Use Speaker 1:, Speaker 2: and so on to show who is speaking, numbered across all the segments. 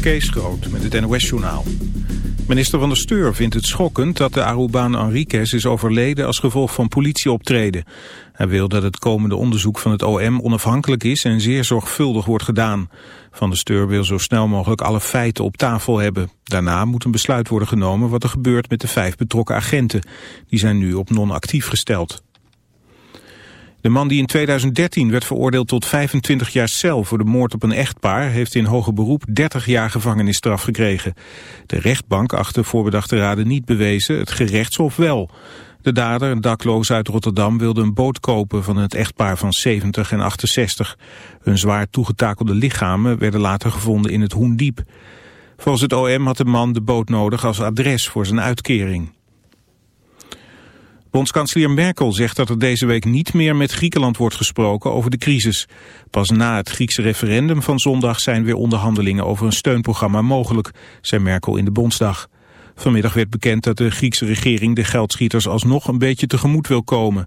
Speaker 1: Kees Groot met het NOS-journaal. Minister van der Steur vindt het schokkend dat de Arubaan Enriquez is overleden als gevolg van politieoptreden. Hij wil dat het komende onderzoek van het OM onafhankelijk is en zeer zorgvuldig wordt gedaan. Van der Steur wil zo snel mogelijk alle feiten op tafel hebben. Daarna moet een besluit worden genomen wat er gebeurt met de vijf betrokken agenten. Die zijn nu op non-actief gesteld. De man die in 2013 werd veroordeeld tot 25 jaar cel voor de moord op een echtpaar... heeft in hoger beroep 30 jaar gevangenisstraf gekregen. De rechtbank achter voorbedachte raden niet bewezen, het gerechtshof wel. De dader, een dakloos uit Rotterdam, wilde een boot kopen van het echtpaar van 70 en 68. Hun zwaar toegetakelde lichamen werden later gevonden in het Hoendiep. Volgens het OM had de man de boot nodig als adres voor zijn uitkering. Bondskanselier Merkel zegt dat er deze week niet meer met Griekenland wordt gesproken over de crisis. Pas na het Griekse referendum van zondag zijn weer onderhandelingen over een steunprogramma mogelijk, zei Merkel in de Bondsdag. Vanmiddag werd bekend dat de Griekse regering de geldschieters alsnog een beetje tegemoet wil komen.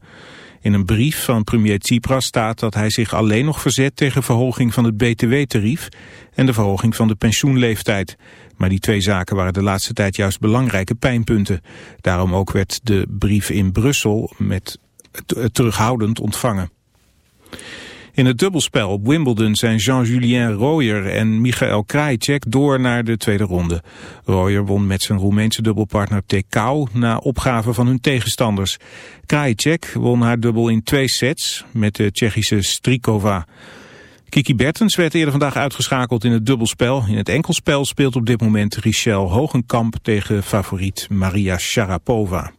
Speaker 1: In een brief van premier Tsipras staat dat hij zich alleen nog verzet tegen verhoging van het btw-tarief en de verhoging van de pensioenleeftijd. Maar die twee zaken waren de laatste tijd juist belangrijke pijnpunten. Daarom ook werd de brief in Brussel met terughoudend ontvangen. In het dubbelspel op Wimbledon zijn Jean-Julien Royer en Michael Krajicek door naar de tweede ronde. Royer won met zijn Roemeense dubbelpartner Tekau na opgave van hun tegenstanders. Krajicek won haar dubbel in twee sets met de Tsjechische Strikova. Kiki Bertens werd eerder vandaag uitgeschakeld in het dubbelspel. In het enkelspel speelt op dit moment Richel Hogenkamp tegen favoriet Maria Sharapova.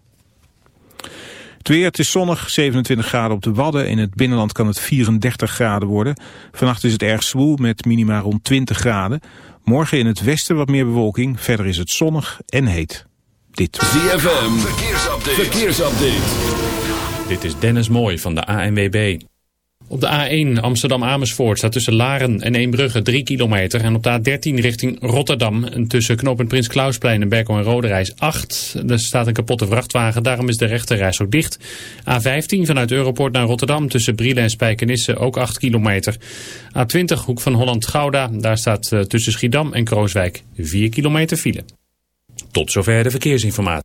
Speaker 1: Het weer, het is zonnig, 27 graden op de Wadden. In het binnenland kan het 34 graden worden. Vannacht is het erg zwoel met minima rond 20 graden. Morgen in het westen wat meer bewolking. Verder is het zonnig en heet. Dit.
Speaker 2: ZFM, verkeersupdate. verkeersupdate.
Speaker 3: Dit is Dennis Mooij van de ANWB. Op de A1 Amsterdam-Amersfoort staat tussen Laren en Eembrugge 3 kilometer. En op de A13 richting Rotterdam tussen knooppunt Prins Klausplein en Berkel en Roderijs 8. Er staat een kapotte vrachtwagen, daarom is de rechterreis ook dicht. A15 vanuit Europort naar Rotterdam tussen Brielen en Spijkenisse ook 8 kilometer. A20 hoek van Holland-Gouda, daar staat eh, tussen Schiedam en Krooswijk 4 kilometer file. Tot zover de verkeersinformatie.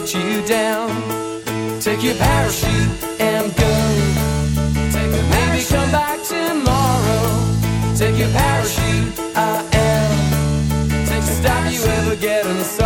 Speaker 4: let you down. Take your parachute and go. Take a Maybe come back tomorrow. Take your parachute, I am. Take the stop you ever get in the sun.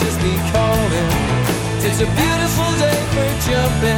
Speaker 4: Just be calling. It's a beautiful day for jumping.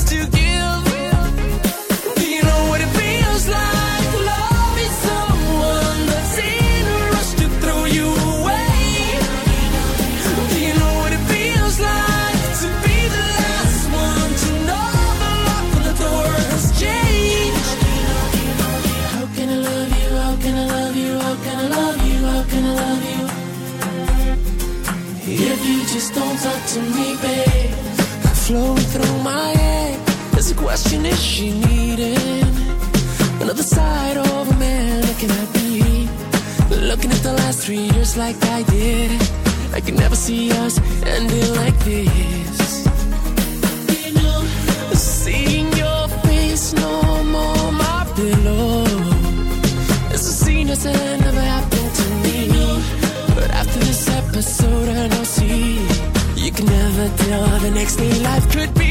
Speaker 4: Is she needing another side of a man? Looking at me, looking at the last three years like I did. I can never see us ending like this. Seeing your face no more my pillow. It's a scene that said never happened to me. But after this episode, I know see you can never tell the next day life could be.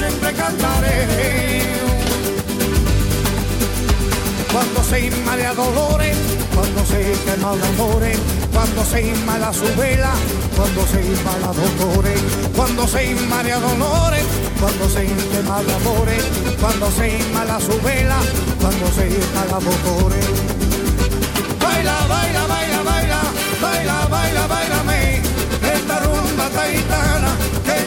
Speaker 5: siempre cantaré. Cuando se inma de dolores, cuando se quema de amores, cuando se inma la su vela, cuando se inma la dolores, cuando se inma dolores, cuando se quema de amores, cuando se inma la su vela, cuando se inma la dolores. Baila, baila, baila, baila, baila, baila, baila, me, esta rumba taitana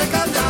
Speaker 6: pecado.